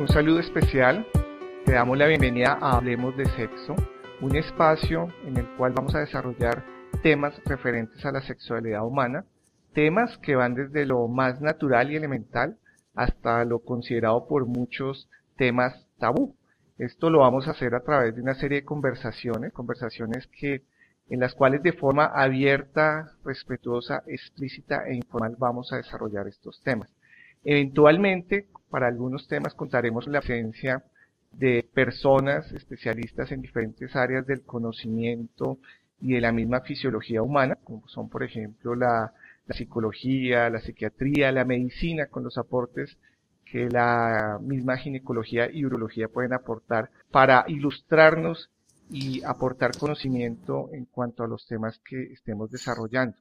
un saludo especial. Te damos la bienvenida a Hablemos de Sexo, un espacio en el cual vamos a desarrollar temas referentes a la sexualidad humana, temas que van desde lo más natural y elemental hasta lo considerado por muchos temas tabú. Esto lo vamos a hacer a través de una serie de conversaciones, conversaciones que en las cuales de forma abierta, respetuosa, explícita e informal vamos a desarrollar estos temas. Eventualmente, para algunos temas contaremos la presencia de personas especialistas en diferentes áreas del conocimiento y de la misma fisiología humana, como son por ejemplo la, psicología, la psiquiatría, la medicina, con los aportes que la misma ginecología y urología pueden aportar para ilustrarnos y aportar conocimiento en cuanto a los temas que estemos desarrollando.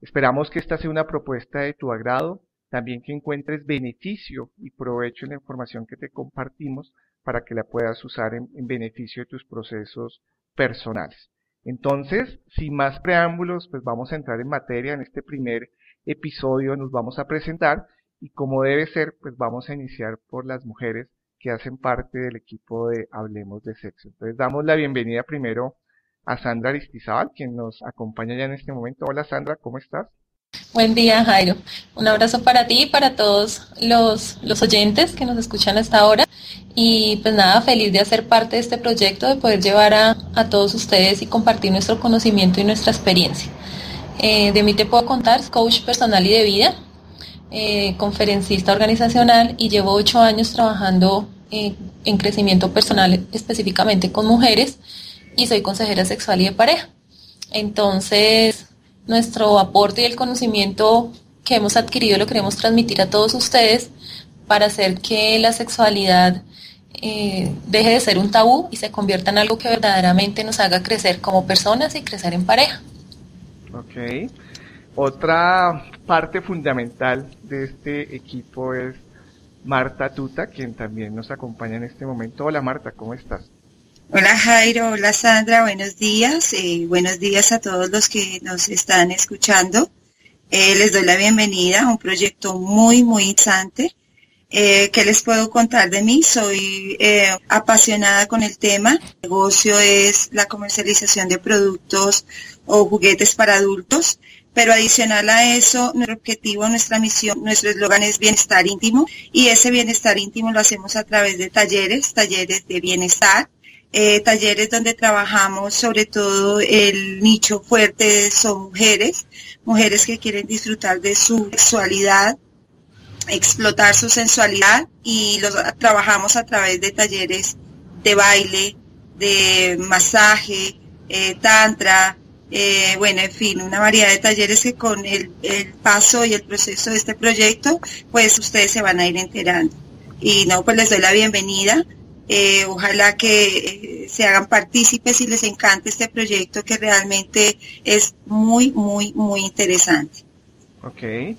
Esperamos que esta sea una propuesta de tu agrado, también que encuentres beneficio y provecho en la información que te compartimos para que la puedas usar en, en beneficio de tus procesos personales. Entonces, sin más preámbulos, pues vamos a entrar en materia. En este primer episodio nos vamos a presentar y como debe ser, pues vamos a iniciar por las mujeres que hacen parte del equipo de Hablemos de Sexo. Entonces damos la bienvenida primero a Sandra Aristizábal, quien nos acompaña ya en este momento. Hola Sandra, ¿cómo estás? Buen día Jairo. Un abrazo para ti y para todos los, los oyentes que nos escuchan hasta ahora. Y pues nada, feliz de hacer parte de este proyecto, de poder llevar a, a todos ustedes y compartir nuestro conocimiento y nuestra experiencia. Eh, de mí te puedo contar, coach personal y de vida, eh, conferencista organizacional y llevo ocho años trabajando eh, en crecimiento personal específicamente con mujeres y soy consejera sexual y de pareja. Entonces, nuestro aporte y el conocimiento que hemos adquirido lo queremos transmitir a todos ustedes para hacer que la sexualidad eh, deje de ser un tabú y se convierta en algo que verdaderamente nos haga crecer como personas y crecer en pareja. Ok. Otra parte fundamental de este equipo es Marta Tuta, quien también nos acompaña en este momento. Hola Marta, ¿cómo estás? Hola Jairo, hola Sandra, buenos días. Eh, buenos días a todos los que nos están escuchando. Eh, les doy la bienvenida a un proyecto muy, muy interesante. Eh, ¿Qué les puedo contar de mí? Soy apasionada con el tema. El negocio es la comercialización de productos o juguetes para adultos. Pero adicional a eso, nuestro objetivo, nuestra misión, nuestro eslogan es bienestar íntimo y ese bienestar íntimo lo hacemos a través de talleres, talleres de bienestar, eh, talleres donde trabajamos sobre todo el nicho fuerte son mujeres, mujeres que quieren disfrutar de su sexualidad, explotar su sensualidad y los trabajamos a través de talleres de baile, de masaje, eh, tantra, eh, bueno, en fin, una variedad de talleres que con el, el, paso y el proceso de este proyecto, pues ustedes se van a ir enterando. Y no, pues les doy la bienvenida. Eh, ojalá que eh, se hagan partícipes y les encante este proyecto que realmente es muy, muy, muy interesante. Ok.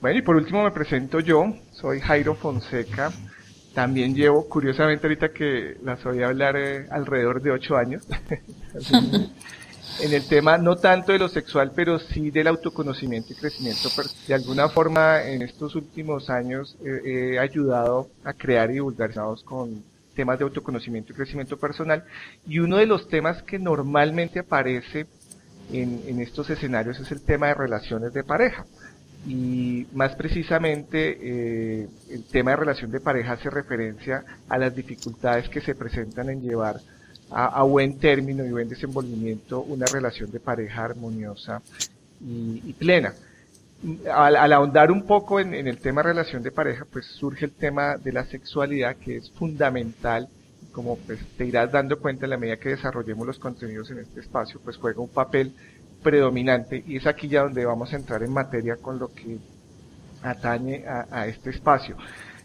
Bueno, y por último me presento yo. Soy Jairo Fonseca. También llevo, curiosamente ahorita que las oí hablar, eh, alrededor de ocho años. en el tema no tanto de lo sexual, pero sí del autoconocimiento y crecimiento. De alguna forma, en estos últimos años he ayudado a crear y divulgar con temas de autoconocimiento y crecimiento personal. Y uno de los temas que normalmente aparece en, estos escenarios es el tema de relaciones de pareja. Y más precisamente, eh, el tema de relación de pareja hace referencia a las dificultades que se presentan en llevar a, buen término y buen desenvolvimiento una relación de pareja armoniosa y plena. Al, ahondar un poco en, en, el tema relación de pareja, pues surge el tema de la sexualidad que es fundamental, como pues te irás dando cuenta en la medida que desarrollemos los contenidos en este espacio, pues juega un papel predominante y es aquí ya donde vamos a entrar en materia con lo que atañe a, a este espacio.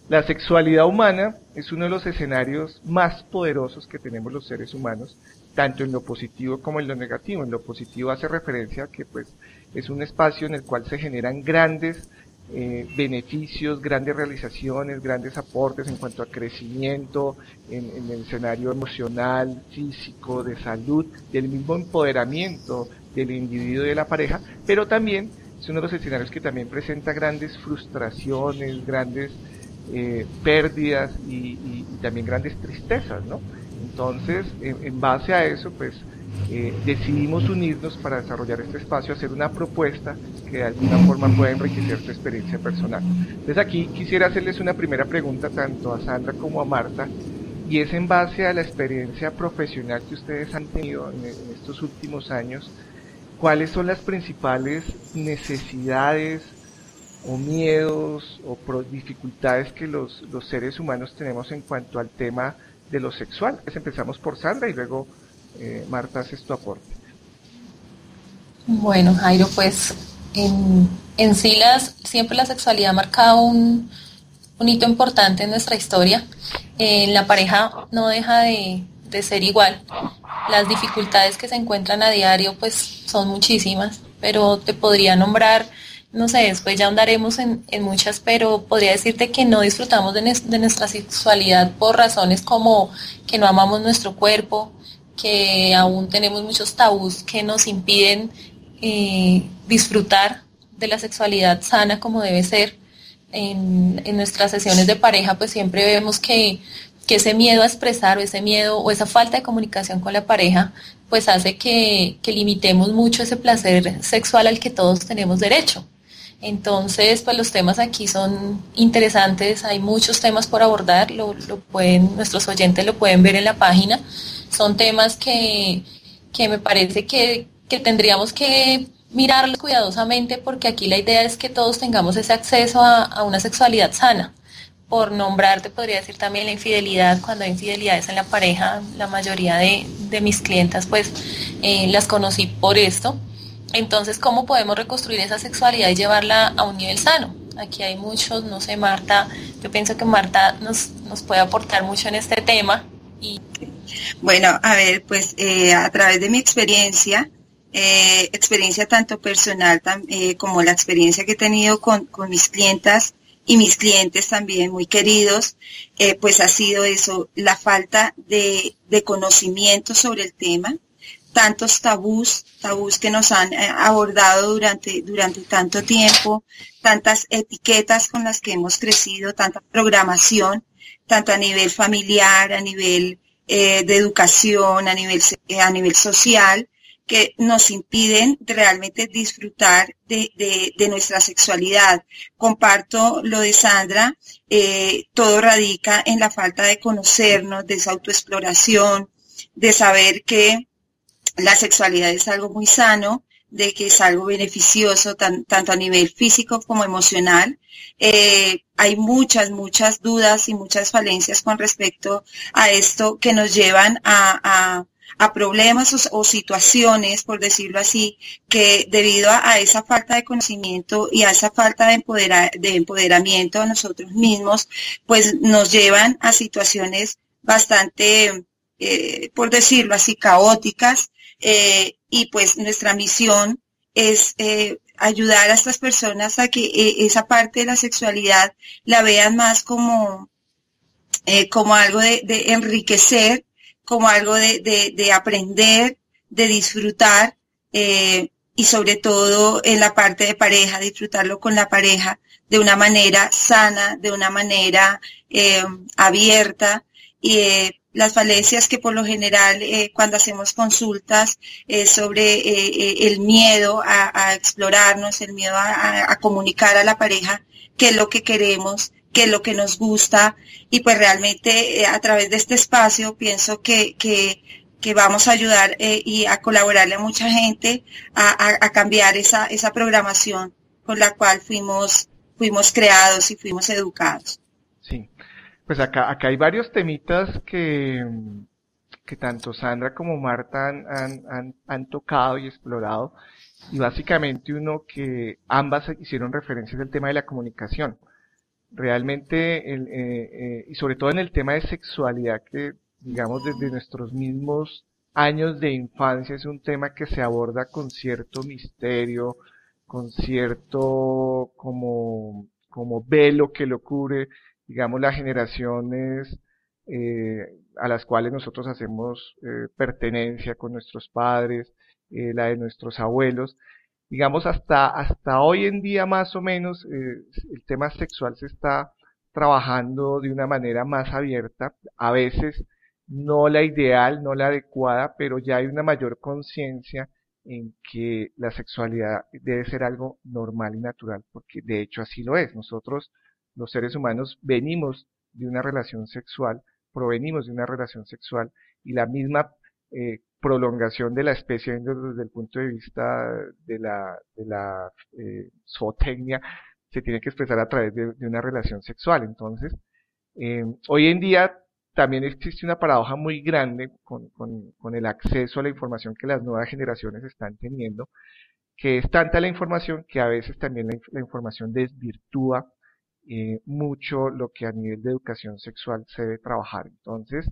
La sexualidad humana es uno de los escenarios más poderosos que tenemos los seres humanos, tanto en lo positivo como en lo negativo. En lo positivo hace referencia a que pues es un espacio en el cual se generan grandes eh, beneficios, grandes realizaciones, grandes aportes en cuanto a crecimiento, en, el escenario emocional, físico, de salud, del mismo empoderamiento del individuo y de la pareja, pero también es uno de los escenarios que también presenta grandes frustraciones, grandes eh, pérdidas y, también grandes tristezas, ¿no? Entonces, en, base a eso, pues eh, decidimos unirnos para desarrollar este espacio, hacer una propuesta que de alguna forma pueda enriquecer tu experiencia personal. Entonces aquí quisiera hacerles una primera pregunta tanto a Sandra como a Marta, y es en base a la experiencia profesional que ustedes han tenido en, estos últimos años, ¿cuáles son las principales necesidades o miedos o dificultades que los, los seres humanos tenemos en cuanto al tema de lo sexual? Pues empezamos por Sandra y luego eh, Marta haces tu aporte. Bueno, Jairo, pues en, en siempre la sexualidad ha marcado un, hito importante en nuestra historia. En la pareja no deja de, de, ser igual. Las dificultades que se encuentran a diario pues son muchísimas, pero te podría nombrar, no sé, después ya andaremos en, en muchas, pero podría decirte que no disfrutamos de, de, nuestra sexualidad por razones como que no amamos nuestro cuerpo, que aún tenemos muchos tabús que nos impiden eh, disfrutar de la sexualidad sana como debe ser en, nuestras sesiones de pareja, pues siempre vemos que, ese miedo a expresar o ese miedo o esa falta de comunicación con la pareja, pues hace que, limitemos mucho ese placer sexual al que todos tenemos derecho. Entonces, pues los temas aquí son interesantes, hay muchos temas por abordar, lo, pueden, nuestros oyentes lo pueden ver en la página. Son temas que, me parece que, que tendríamos que mirarlo cuidadosamente porque aquí la idea es que todos tengamos ese acceso a, una sexualidad sana. Por nombrarte podría decir también la infidelidad, cuando hay infidelidades en la pareja, la mayoría de, mis clientas pues eh, las conocí por esto. Entonces, ¿cómo podemos reconstruir esa sexualidad y llevarla a un nivel sano? Aquí hay muchos, no sé, Marta, yo pienso que Marta nos, nos puede aportar mucho en este tema. Bueno, a ver, pues eh, a través de mi experiencia, eh, experiencia tanto personal eh, como la experiencia que he tenido con, mis clientas y mis clientes también muy queridos, eh, pues ha sido eso, la falta de, conocimiento sobre el tema, tantos tabús, tabús que nos han abordado durante, durante tanto tiempo, tantas etiquetas con las que hemos crecido, tanta programación, tanto a nivel familiar, a nivel de educación, a nivel, a nivel social, que nos impiden realmente disfrutar de, de, nuestra sexualidad. Comparto lo de Sandra, eh, todo radica en la falta de conocernos, de esa autoexploración, de saber que la sexualidad es algo muy sano, de que es algo beneficioso tanto a nivel físico como emocional. Eh, hay muchas, muchas dudas y muchas falencias con respecto a esto que nos llevan a a problemas o, situaciones, por decirlo así, que debido a, esa falta de conocimiento y a esa falta de, de empoderamiento a nosotros mismos, pues nos llevan a situaciones bastante, eh, por decirlo así, caóticas. Eh, y pues nuestra misión es eh, ayudar a estas personas a que esa parte de la sexualidad la vean más como, como algo de, enriquecer como algo de, de, aprender, de disfrutar y sobre todo en la parte de pareja, disfrutarlo con la pareja de una manera sana, de una manera abierta las falencias que por lo general cuando hacemos consultas sobre el miedo a, explorarnos, el miedo a, a comunicar a la pareja qué es lo que queremos, qué es lo que nos gusta y pues realmente eh, a través de este espacio pienso que, que, vamos a ayudar eh, y a colaborarle a mucha gente a, cambiar esa, esa programación con la cual fuimos, fuimos creados y fuimos educados. Pues acá, acá hay varios temitas que, que tanto Sandra como Marta han, han, han, tocado y explorado. Y básicamente uno que ambas hicieron referencia del tema de la comunicación. Realmente, eh, eh, y sobre todo en el tema de sexualidad, que digamos desde nuestros mismos años de infancia es un tema que se aborda con cierto misterio, con cierto como, como velo que lo cubre, digamos, las generaciones eh, a las cuales nosotros hacemos pertenencia con nuestros padres, la de nuestros abuelos, digamos, hasta, hasta hoy en día más o menos, eh, el tema sexual se está trabajando de una manera más abierta, a veces no la ideal, no la adecuada, pero ya hay una mayor conciencia en que la sexualidad debe ser algo normal y natural, porque de hecho así lo es. Nosotros, los seres humanos, venimos de una relación sexual, provenimos de una relación sexual y la misma eh, prolongación de la especie desde el punto de vista de la, de la eh, zootecnia se tiene que expresar a través de, una relación sexual. Entonces, eh, hoy en día también existe una paradoja muy grande con, con, el acceso a la información que las nuevas generaciones están teniendo, que es tanta la información que a veces también la, información desvirtúa eh, mucho lo que a nivel de educación sexual se debe trabajar. Entonces,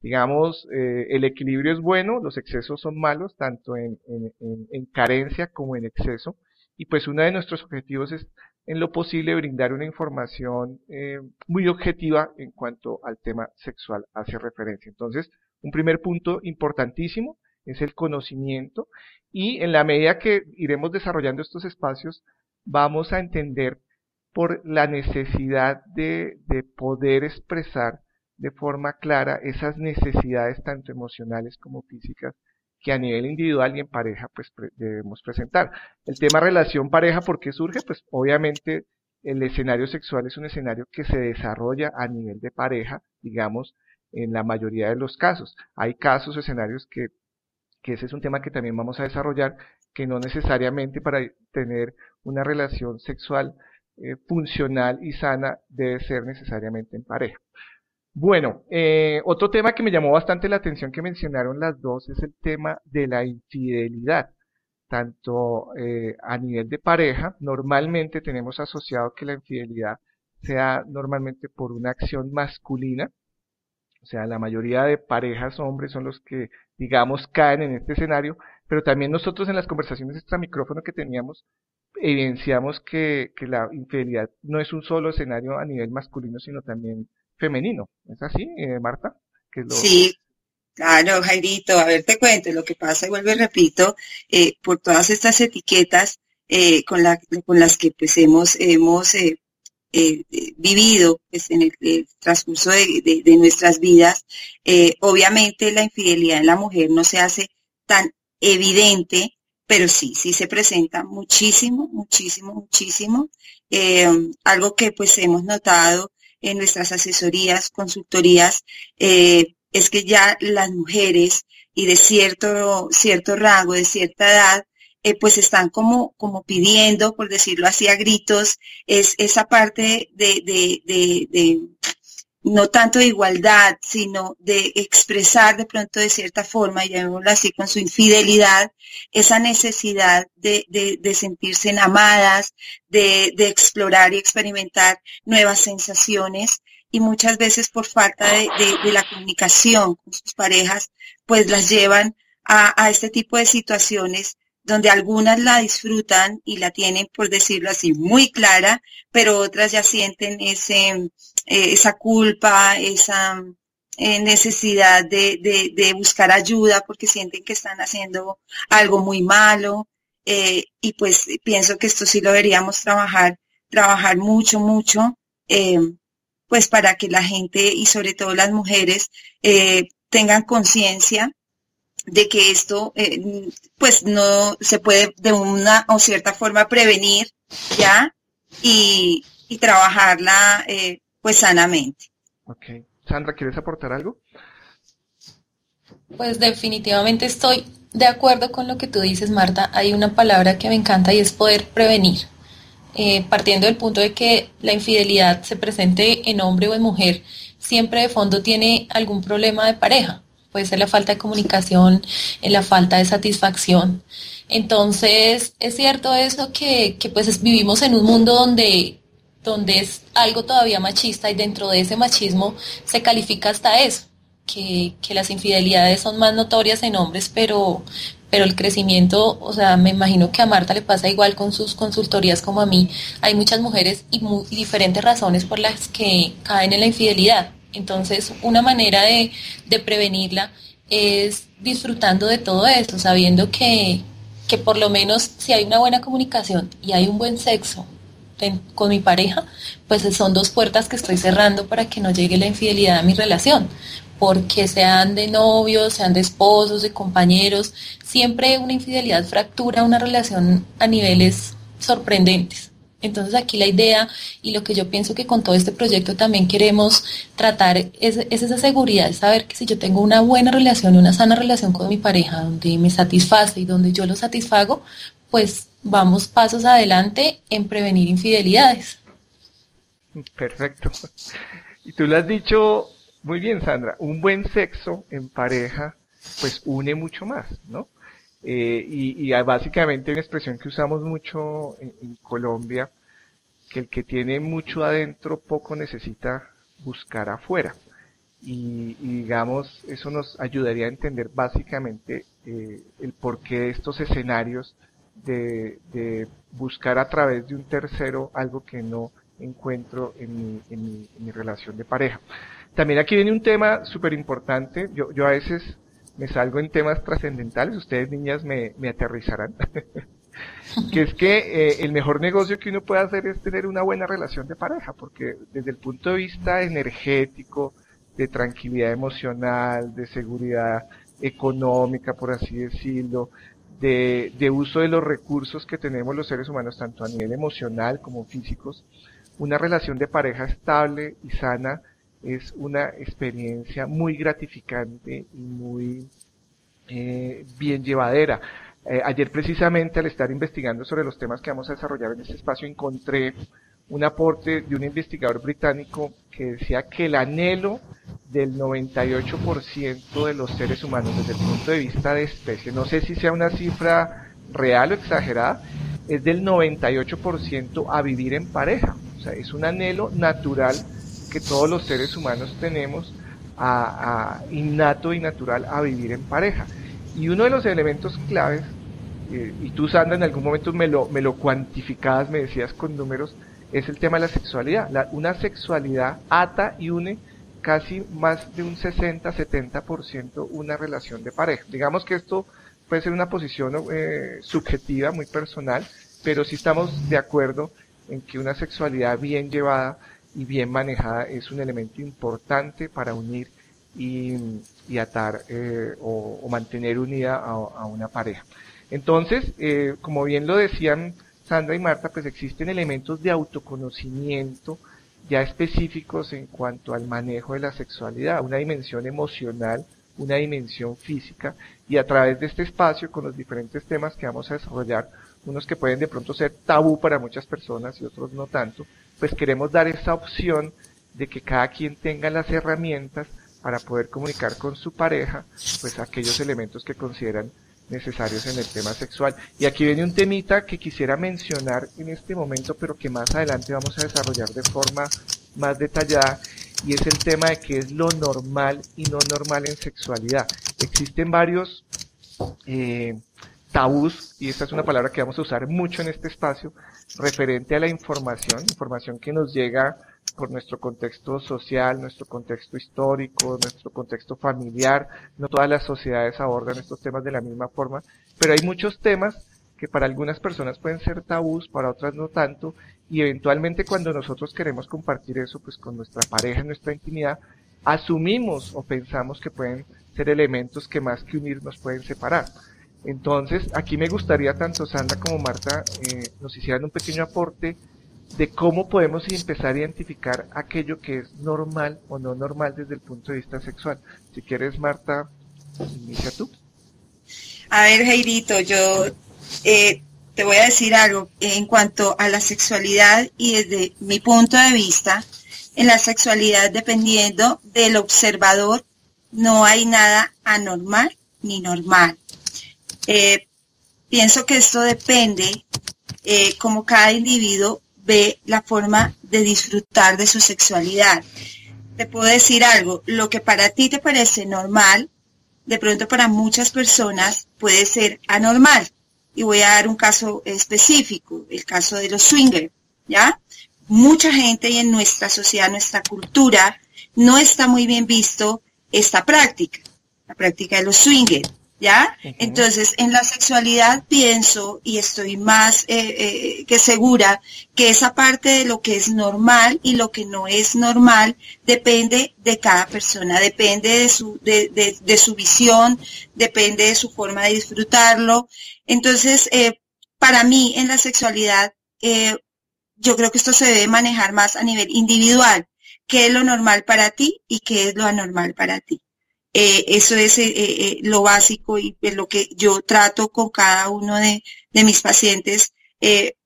digamos, eh, el equilibrio es bueno, los excesos son malos, tanto en, en, en, carencia como en exceso, y pues uno de nuestros objetivos es en lo posible brindar una información eh, muy objetiva en cuanto al tema sexual hace referencia. Entonces, un primer punto importantísimo es el conocimiento y en la medida que iremos desarrollando estos espacios vamos a entender por la necesidad de, de poder expresar de forma clara esas necesidades tanto emocionales como físicas que a nivel individual y en pareja pues debemos presentar. El tema relación pareja, ¿por qué surge? Pues obviamente el escenario sexual es un escenario que se desarrolla a nivel de pareja, digamos, en la mayoría de los casos. Hay casos, escenarios que, que ese es un tema que también vamos a desarrollar, que no necesariamente para tener una relación sexual eh, funcional y sana debe ser necesariamente en pareja. Bueno, eh, otro tema que me llamó bastante la atención que mencionaron las dos es el tema de la infidelidad. Tanto eh, a nivel de pareja, normalmente tenemos asociado que la infidelidad sea normalmente por una acción masculina, o sea, la mayoría de parejas hombres son los que, digamos, caen en este escenario, pero también nosotros en las conversaciones extra micrófono que teníamos, evidenciamos que, que la infidelidad no es un solo escenario a nivel masculino, sino también femenino. ¿Es así, eh, Marta? Sí, claro, Jairito. A ver, te cuento. Lo que pasa, y vuelvo y repito, eh, por todas estas etiquetas eh, con, la, con las que pues hemos, hemos eh, eh, vivido pues, en el, transcurso de, de, nuestras vidas, obviamente la infidelidad en la mujer no se hace tan evidente, pero sí, sí se presenta muchísimo, muchísimo, muchísimo. algo que pues hemos notado en nuestras asesorías, consultorías, eh, es que ya las mujeres y de cierto, cierto rango, de cierta edad, eh, pues están como, como pidiendo, por decirlo así, a gritos, es esa parte de, de, de no tanto de igualdad, sino de expresar de pronto de cierta forma, llamémoslo así, con su infidelidad, esa necesidad de, de, sentirse amadas, de, de, explorar y experimentar nuevas sensaciones. Y muchas veces por falta de, la comunicación con sus parejas, pues las llevan a, a este tipo de situaciones donde algunas la disfrutan y la tienen, por decirlo así, muy clara, pero otras ya sienten ese, eh, esa culpa, esa eh, necesidad de, de, buscar ayuda porque sienten que están haciendo algo muy malo. Eh, y pues pienso que esto sí lo deberíamos trabajar, trabajar mucho, mucho, pues para que la gente y sobre todo las mujeres tengan conciencia de que esto eh, pues no se puede de una o cierta forma prevenir ya y, y trabajarla eh, pues sanamente. Ok. Sandra, ¿quieres aportar algo? Pues definitivamente estoy de acuerdo con lo que tú dices, Marta. Hay una palabra que me encanta y es poder prevenir. Eh, partiendo del punto de que la infidelidad se presente en hombre o en mujer, siempre de fondo tiene algún problema de pareja puede ser la falta de comunicación, en la falta de satisfacción. Entonces, es cierto eso que, que pues vivimos en un mundo donde, donde es algo todavía machista y dentro de ese machismo se califica hasta eso, que, que las infidelidades son más notorias en hombres, pero, pero el crecimiento, o sea, me imagino que a Marta le pasa igual con sus consultorías como a mí. Hay muchas mujeres y, muy, y diferentes razones por las que caen en la infidelidad. Entonces, una manera de, prevenirla es disfrutando de todo esto, sabiendo que, que por lo menos si hay una buena comunicación y hay un buen sexo con mi pareja, pues son dos puertas que estoy cerrando para que no llegue la infidelidad a mi relación. Porque sean de novios, sean de esposos, de compañeros, siempre una infidelidad fractura una relación a niveles sorprendentes. Entonces aquí la idea y lo que yo pienso que con todo este proyecto también queremos tratar es, esa seguridad, saber que si yo tengo una buena relación, una sana relación con mi pareja, donde me satisface y donde yo lo satisfago, pues vamos pasos adelante en prevenir infidelidades. Perfecto. Y tú lo has dicho muy bien, Sandra, un buen sexo en pareja pues une mucho más, ¿no? Eh, y, y, básicamente una expresión que usamos mucho en, Colombia, que el que tiene mucho adentro poco necesita buscar afuera. Y, digamos, eso nos ayudaría a entender básicamente eh, el porqué de estos escenarios de, buscar a través de un tercero algo que no encuentro en mi, relación de pareja. También aquí viene un tema súper importante. Yo, yo a veces me salgo en temas trascendentales, ustedes niñas me, me aterrizarán. que es que eh, el mejor negocio que uno puede hacer es tener una buena relación de pareja, porque desde el punto de vista energético, de tranquilidad emocional, de seguridad económica, por así decirlo, de, de, uso de los recursos que tenemos los seres humanos, tanto a nivel emocional como físicos, una relación de pareja estable y sana es una experiencia muy gratificante y muy eh, bien llevadera. Eh, ayer precisamente al estar investigando sobre los temas que vamos a desarrollar en este espacio encontré un aporte de un investigador británico que decía que el anhelo del 98% de los seres humanos desde el punto de vista de especie, no sé si sea una cifra real o exagerada, es del 98% a vivir en pareja. O sea, es un anhelo natural que todos los seres humanos tenemos a, innato y natural a vivir en pareja. Y uno de los elementos claves, eh, y tú Sandra en algún momento me lo, me lo cuantificabas, me decías con números, es el tema de la sexualidad. una sexualidad ata y une casi más de un 60-70% una relación de pareja. Digamos que esto puede ser una posición eh, subjetiva, muy personal, pero si estamos de acuerdo en que una sexualidad bien llevada y bien manejada es un elemento importante para unir y, atar eh, o, mantener unida a, una pareja. Entonces, eh, como bien lo decían Sandra y Marta, pues existen elementos de autoconocimiento ya específicos en cuanto al manejo de la sexualidad, una dimensión emocional, una dimensión física, y a través de este espacio, con los diferentes temas que vamos a desarrollar, unos que pueden de pronto ser tabú para muchas personas y otros no tanto, pues queremos dar esa opción de que cada quien tenga las herramientas para poder comunicar con su pareja, pues aquellos elementos que consideran necesarios en el tema sexual. Y aquí viene un temita que quisiera mencionar en este momento, pero que más adelante vamos a desarrollar de forma más detallada, y es el tema de qué es lo normal y no normal en sexualidad. Existen varios eh, tabús, y esta es una palabra que vamos a usar mucho en este espacio, referente a la información, información que nos llega por nuestro contexto social, nuestro contexto histórico, nuestro contexto familiar. No todas las sociedades abordan estos temas de la misma forma, pero hay muchos temas que para algunas personas pueden ser tabús, para otras no tanto, y eventualmente cuando nosotros queremos compartir eso pues con nuestra pareja, nuestra intimidad, asumimos o pensamos que pueden ser elementos que más que unir nos pueden separar. Entonces, aquí me gustaría tanto Sandra como Marta eh, nos hicieran un pequeño aporte de cómo podemos empezar a identificar aquello que es normal o no normal desde el punto de vista sexual. Si quieres, Marta, inicia tú. A ver, Jairito, yo eh, te voy a decir algo en cuanto a la sexualidad y desde mi punto de vista, en la sexualidad, dependiendo del observador, no hay nada anormal ni normal. Eh, pienso que esto depende eh, como cada individuo ve la forma de disfrutar de su sexualidad. Te puedo decir algo, lo que para ti te parece normal, de pronto para muchas personas puede ser anormal. Y voy a dar un caso específico, el caso de los swingers, ¿ya? Mucha gente y en nuestra sociedad, nuestra cultura, no está muy bien visto esta práctica, la práctica de los swingers. ¿Ya? Entonces, en la sexualidad pienso y estoy más eh, eh, que segura que esa parte de lo que es normal y lo que no es normal depende de cada persona, depende de su, de, de, su visión, depende de su forma de disfrutarlo. Entonces, eh, para mí en la sexualidad, yo creo que esto se debe manejar más a nivel individual. ¿Qué es lo normal para ti y qué es lo anormal para ti? Eh, eso es eh, eh, lo básico y lo que yo trato con cada uno de, mis pacientes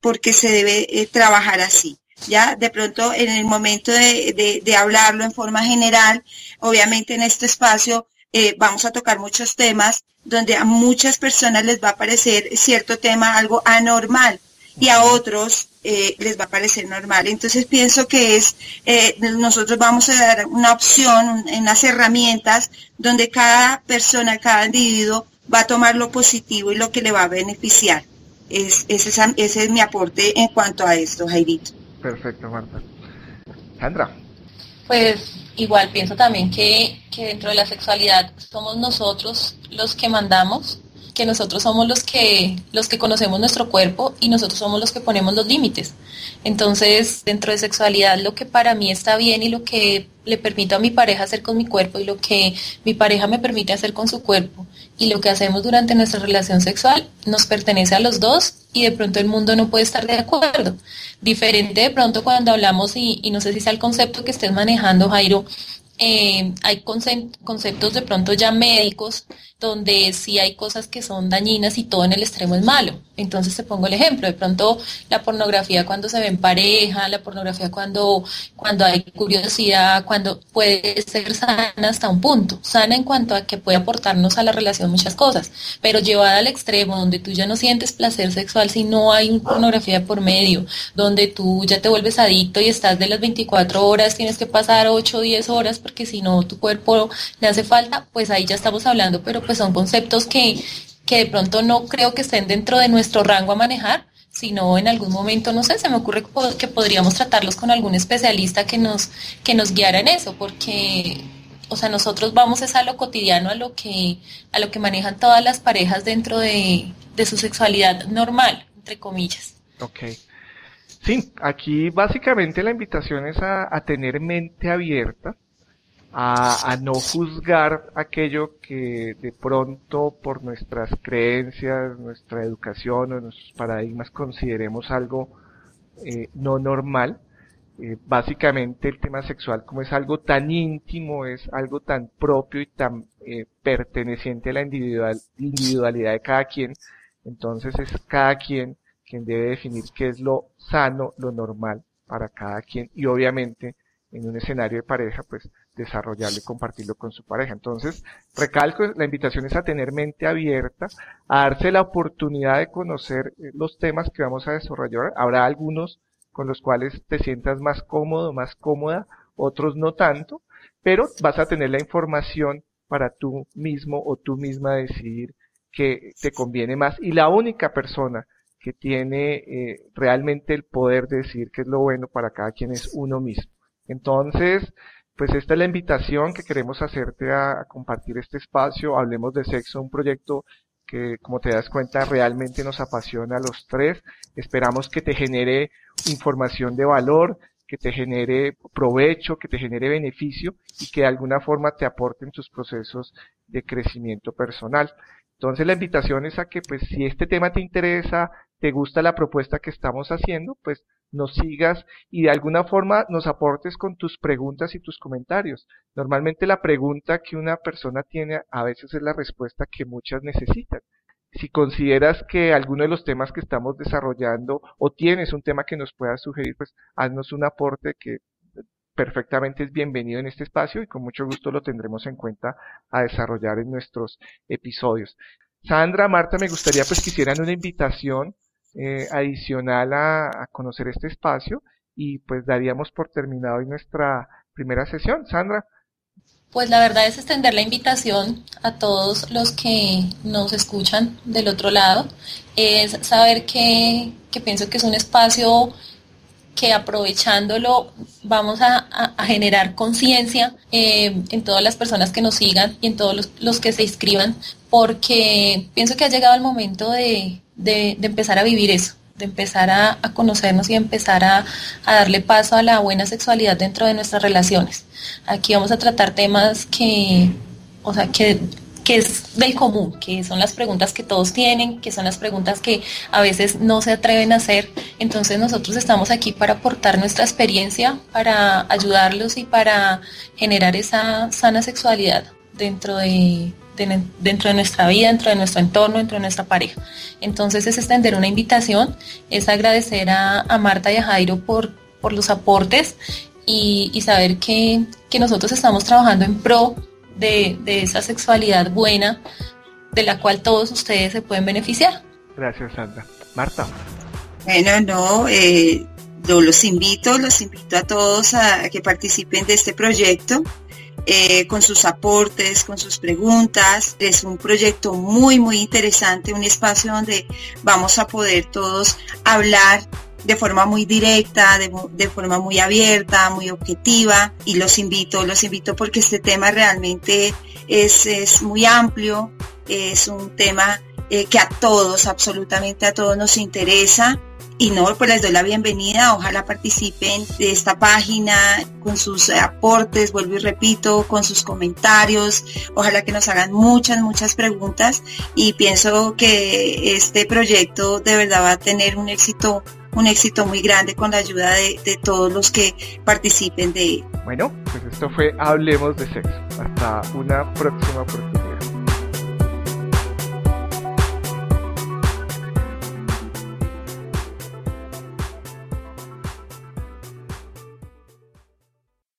porque se debe trabajar así. Ya de pronto en el momento de, de, hablarlo en forma general, obviamente en este espacio vamos a tocar muchos temas donde a muchas personas les va a parecer cierto tema algo anormal y a otros eh, les va a parecer normal. Entonces pienso que es, eh, nosotros vamos a dar una opción, unas herramientas donde cada persona, cada individuo va a tomar lo positivo y lo que le va a beneficiar. Es, ese, ese es mi aporte en cuanto a esto, Jairito. Perfecto, Marta. Sandra. Pues igual pienso también que, que dentro de la sexualidad somos nosotros los que mandamos que nosotros somos los que, los que conocemos nuestro cuerpo y nosotros somos los que ponemos los límites. Entonces, dentro de sexualidad, lo que para mí está bien y lo que le permito a mi pareja hacer con mi cuerpo y lo que mi pareja me permite hacer con su cuerpo y lo que hacemos durante nuestra relación sexual nos pertenece a los dos y de pronto el mundo no puede estar de acuerdo. Diferente de pronto cuando hablamos, y, no sé si sea el concepto que estés manejando, Jairo, eh, hay conceptos de pronto ya médicos donde sí hay cosas que son dañinas y todo en el extremo es malo. Entonces te pongo el ejemplo, de pronto la pornografía cuando se ve en pareja, la pornografía cuando, cuando hay curiosidad, cuando puede ser sana hasta un punto, sana en cuanto a que puede aportarnos a la relación muchas cosas, pero llevada al extremo donde tú ya no sientes placer sexual si no hay pornografía por medio, donde tú ya te vuelves adicto y estás de las 24 horas, tienes que pasar 8 o 10 horas porque si no tu cuerpo le hace falta, pues ahí ya estamos hablando, pero pues son conceptos que, que de pronto no creo que estén dentro de nuestro rango a manejar, sino en algún momento, no sé, se me ocurre que podríamos tratarlos con algún especialista que nos, que nos guiara en eso, porque, o sea, nosotros vamos es a lo cotidiano, a lo que, a lo que manejan todas las parejas dentro de, de su sexualidad normal, entre comillas. Ok. Sí, aquí básicamente la invitación es a, a tener mente abierta, a, no juzgar aquello que de pronto por nuestras creencias, nuestra educación o nuestros paradigmas consideremos algo eh, no normal. Eh, básicamente el tema sexual como es algo tan íntimo, es algo tan propio y tan eh, perteneciente a la individual, individualidad de cada quien, entonces es cada quien quien debe definir qué es lo sano, lo normal para cada quien y obviamente en un escenario de pareja, pues desarrollarlo y compartirlo con su pareja. Entonces, recalco, la invitación es a tener mente abierta, a darse la oportunidad de conocer eh, los temas que vamos a desarrollar. Habrá algunos con los cuales te sientas más cómodo, más cómoda, otros no tanto, pero vas a tener la información para tú mismo o tú misma decidir que te conviene más. Y la única persona que tiene eh, realmente el poder de decir qué es lo bueno para cada quien es uno mismo. Entonces, pues esta es la invitación que queremos hacerte a, compartir este espacio. Hablemos de sexo, un proyecto que, como te das cuenta, realmente nos apasiona a los tres. Esperamos que te genere información de valor, que te genere provecho, que te genere beneficio y que de alguna forma te aporte en tus procesos de crecimiento personal. Entonces la invitación es a que pues si este tema te interesa, te gusta la propuesta que estamos haciendo, pues nos sigas y de alguna forma nos aportes con tus preguntas y tus comentarios. Normalmente la pregunta que una persona tiene a veces es la respuesta que muchas necesitan. Si consideras que alguno de los temas que estamos desarrollando o tienes un tema que nos pueda sugerir, pues haznos un aporte que perfectamente es bienvenido en este espacio y con mucho gusto lo tendremos en cuenta a desarrollar en nuestros episodios. Sandra, Marta, me gustaría pues que hicieran una invitación eh, adicional a, conocer este espacio y pues daríamos por terminado hoy nuestra primera sesión. Sandra. Pues la verdad es extender la invitación a todos los que nos escuchan del otro lado, es saber que, que pienso que es un espacio que aprovechándolo vamos a, generar conciencia eh, en todas las personas que nos sigan y en todos los, que se inscriban, porque pienso que ha llegado el momento de, empezar a vivir eso, de empezar a, conocernos y empezar a, a, darle paso a la buena sexualidad dentro de nuestras relaciones. Aquí vamos a tratar temas que, o sea, que que es del común, que son las preguntas que todos tienen, que son las preguntas que a veces no se atreven a hacer. Entonces nosotros estamos aquí para aportar nuestra experiencia, para ayudarlos y para generar esa sana sexualidad dentro de, dentro de nuestra vida, dentro de nuestro entorno, dentro de nuestra pareja. Entonces es extender una invitación, es agradecer a, Marta y a Jairo por, por los aportes y, saber que, que nosotros estamos trabajando en pro de, esa sexualidad buena de la cual todos ustedes se pueden beneficiar. Gracias, Sandra. Marta. Bueno, no, eh, yo los invito, los invito a todos a, que participen de este proyecto. Eh, con sus aportes, con sus preguntas. Es un proyecto muy, muy interesante, un espacio donde vamos a poder todos hablar de forma muy directa, de, forma muy abierta, muy objetiva y los invito, los invito porque este tema realmente es, muy amplio, es un tema eh, que a todos, absolutamente a todos nos interesa y no, pues les doy la bienvenida, ojalá participen de esta página con sus aportes, vuelvo y repito, con sus comentarios, ojalá que nos hagan muchas, muchas preguntas y pienso que este proyecto de verdad va a tener un éxito un éxito muy grande con la ayuda de, todos los que participen de él. Bueno, pues esto fue Hablemos de Sexo. Hasta una próxima oportunidad.